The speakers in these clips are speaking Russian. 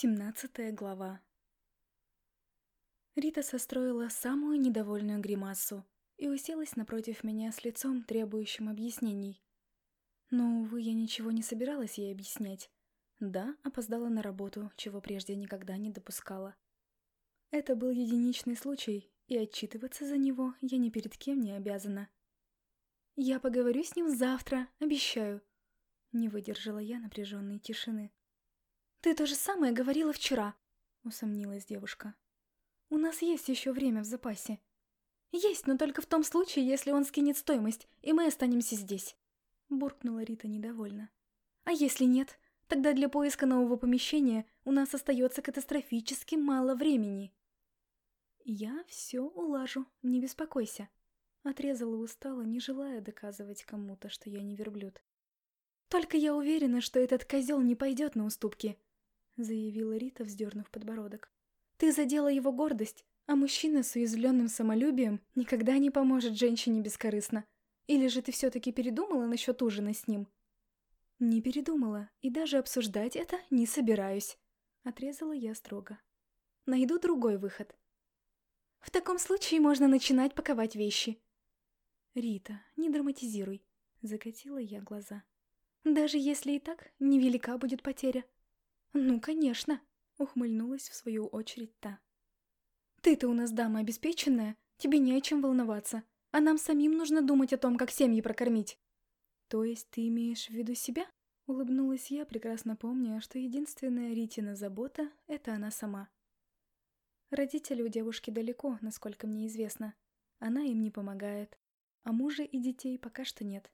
Семнадцатая глава Рита состроила самую недовольную гримасу и уселась напротив меня с лицом, требующим объяснений. Но, увы, я ничего не собиралась ей объяснять. Да, опоздала на работу, чего прежде никогда не допускала. Это был единичный случай, и отчитываться за него я ни перед кем не обязана. «Я поговорю с ним завтра, обещаю», — не выдержала я напряженной тишины. «Ты то же самое говорила вчера», — усомнилась девушка. «У нас есть еще время в запасе». «Есть, но только в том случае, если он скинет стоимость, и мы останемся здесь», — буркнула Рита недовольно. «А если нет, тогда для поиска нового помещения у нас остается катастрофически мало времени». «Я все улажу, не беспокойся», — отрезала устало, не желая доказывать кому-то, что я не верблюд. «Только я уверена, что этот козел не пойдет на уступки», заявила Рита, вздернув подбородок. «Ты задела его гордость, а мужчина с уязвленным самолюбием никогда не поможет женщине бескорыстно. Или же ты все-таки передумала насчет ужина с ним?» «Не передумала, и даже обсуждать это не собираюсь», — отрезала я строго. «Найду другой выход». «В таком случае можно начинать паковать вещи». «Рита, не драматизируй», — закатила я глаза. «Даже если и так, невелика будет потеря. «Ну, конечно», — ухмыльнулась в свою очередь та. «Ты-то у нас дама обеспеченная, тебе не о чем волноваться, а нам самим нужно думать о том, как семьи прокормить». «То есть ты имеешь в виду себя?» — улыбнулась я, прекрасно помня, что единственная Ритина забота — это она сама. Родители у девушки далеко, насколько мне известно. Она им не помогает, а мужа и детей пока что нет.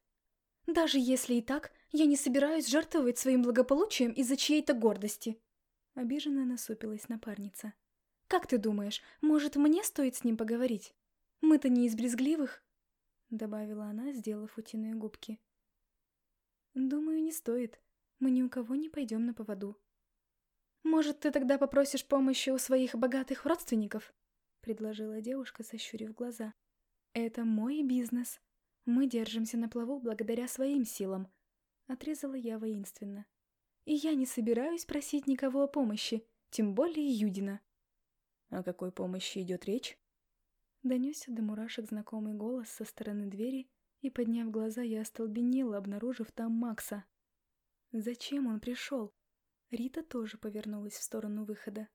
Даже если и так, я не собираюсь жертвовать своим благополучием из-за чьей-то гордости. Обиженно насупилась напарница. Как ты думаешь, может, мне стоит с ним поговорить? Мы-то не из брезгливых? Добавила она, сделав утиные губки. Думаю, не стоит. Мы ни у кого не пойдем на поводу. Может, ты тогда попросишь помощи у своих богатых родственников? Предложила девушка, сощурив глаза. Это мой бизнес. Мы держимся на плаву благодаря своим силам, отрезала я воинственно. И я не собираюсь просить никого о помощи, тем более Юдина. О какой помощи идет речь? Донесся до мурашек знакомый голос со стороны двери, и, подняв глаза, я остолбенела, обнаружив там Макса. Зачем он пришел? Рита тоже повернулась в сторону выхода.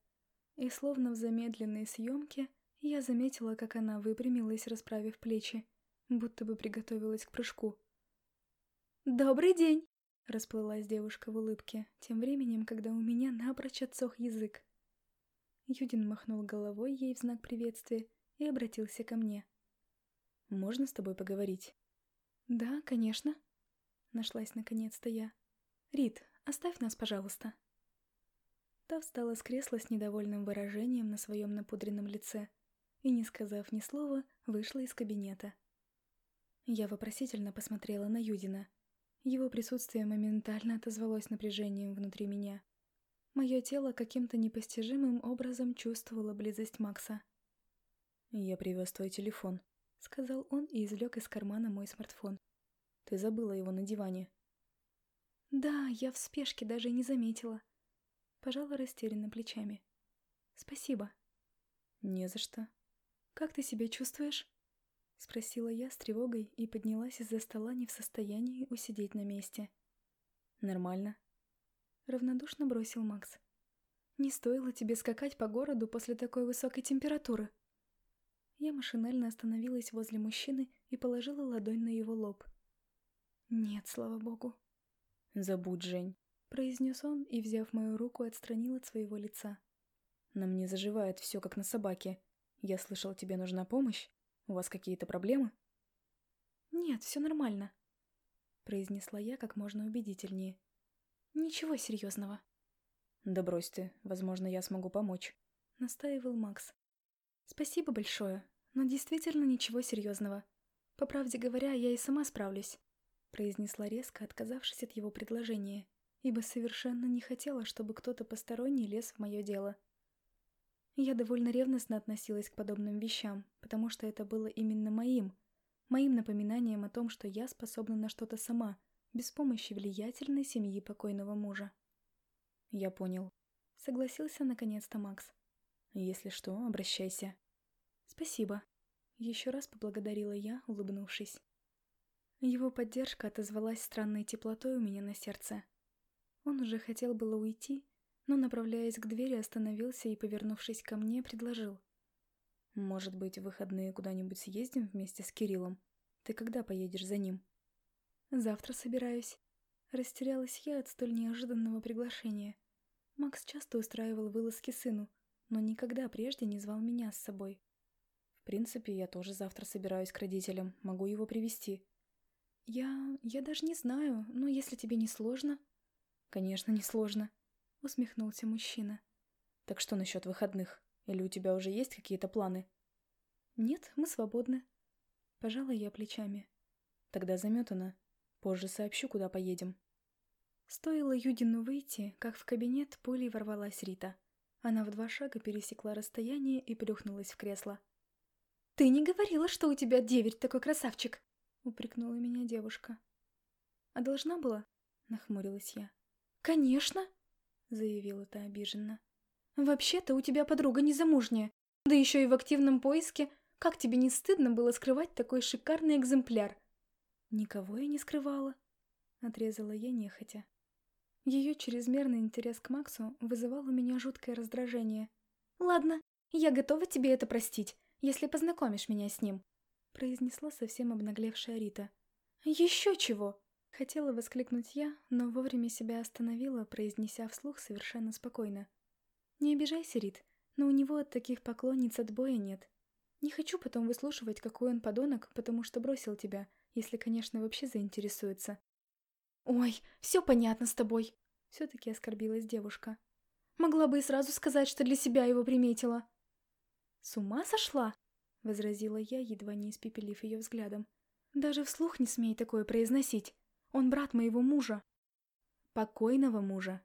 И словно в замедленной съемке, я заметила, как она выпрямилась, расправив плечи будто бы приготовилась к прыжку. «Добрый день!» — расплылась девушка в улыбке, тем временем, когда у меня напрочь отсох язык. Юдин махнул головой ей в знак приветствия и обратился ко мне. «Можно с тобой поговорить?» «Да, конечно», — нашлась наконец-то я. «Рит, оставь нас, пожалуйста». Та встала с кресла с недовольным выражением на своем напудренном лице и, не сказав ни слова, вышла из кабинета. Я вопросительно посмотрела на Юдина. Его присутствие моментально отозвалось напряжением внутри меня. Мое тело каким-то непостижимым образом чувствовало близость Макса. «Я привез твой телефон», — сказал он и извлек из кармана мой смартфон. «Ты забыла его на диване». «Да, я в спешке даже не заметила». Пожала растерянно плечами. «Спасибо». «Не за что. Как ты себя чувствуешь?» Спросила я с тревогой и поднялась из-за стола не в состоянии усидеть на месте. «Нормально?» Равнодушно бросил Макс. «Не стоило тебе скакать по городу после такой высокой температуры». Я машинально остановилась возле мужчины и положила ладонь на его лоб. «Нет, слава богу». «Забудь, Жень», — произнес он и, взяв мою руку, отстранил от своего лица. «На мне заживает все, как на собаке. Я слышал, тебе нужна помощь?» У вас какие-то проблемы?» «Нет, все нормально», — произнесла я как можно убедительнее. «Ничего серьезного». «Да брось ты, возможно, я смогу помочь», — настаивал Макс. «Спасибо большое, но действительно ничего серьезного. По правде говоря, я и сама справлюсь», — произнесла резко, отказавшись от его предложения, ибо совершенно не хотела, чтобы кто-то посторонний лез в мое дело. Я довольно ревностно относилась к подобным вещам, потому что это было именно моим, моим напоминанием о том, что я способна на что-то сама, без помощи влиятельной семьи покойного мужа. «Я понял», — Согласился наконец-то Макс. Если что, обращайся. Спасибо. Еще раз поблагодарила я, улыбнувшись. Его поддержка отозвалась странной теплотой у меня на сердце. Он уже хотел было уйти, но, направляясь к двери, остановился и, повернувшись ко мне, предложил. «Может быть, в выходные куда-нибудь съездим вместе с Кириллом? Ты когда поедешь за ним?» «Завтра собираюсь». Растерялась я от столь неожиданного приглашения. Макс часто устраивал вылазки сыну, но никогда прежде не звал меня с собой. «В принципе, я тоже завтра собираюсь к родителям. Могу его привести. «Я... я даже не знаю, но если тебе не сложно...» «Конечно, не сложно», — усмехнулся мужчина. «Так что насчет выходных? Или у тебя уже есть какие-то планы?» «Нет, мы свободны». Пожала я плечами. «Тогда заметано. Позже сообщу, куда поедем». Стоило Юдину выйти, как в кабинет пулей ворвалась Рита. Она в два шага пересекла расстояние и плюхнулась в кресло. «Ты не говорила, что у тебя деверь такой красавчик!» — упрекнула меня девушка. «А должна была?» — нахмурилась я. «Конечно!» — заявила та обиженно. «Вообще-то у тебя подруга незамужняя, да еще и в активном поиске. Как тебе не стыдно было скрывать такой шикарный экземпляр?» «Никого я не скрывала», — отрезала я нехотя. Ее чрезмерный интерес к Максу вызывал у меня жуткое раздражение. «Ладно, я готова тебе это простить, если познакомишь меня с ним», — произнесла совсем обнаглевшая Рита. «Еще чего!» — хотела воскликнуть я, но вовремя себя остановила, произнеся вслух совершенно спокойно. «Не обижайся, Рит, но у него от таких поклонниц отбоя нет. Не хочу потом выслушивать, какой он подонок, потому что бросил тебя, если, конечно, вообще заинтересуется. «Ой, все понятно с тобой!» Все-таки оскорбилась девушка. «Могла бы и сразу сказать, что для себя его приметила». «С ума сошла?» — возразила я, едва не испепелив ее взглядом. «Даже вслух не смей такое произносить. Он брат моего мужа». «Покойного мужа»,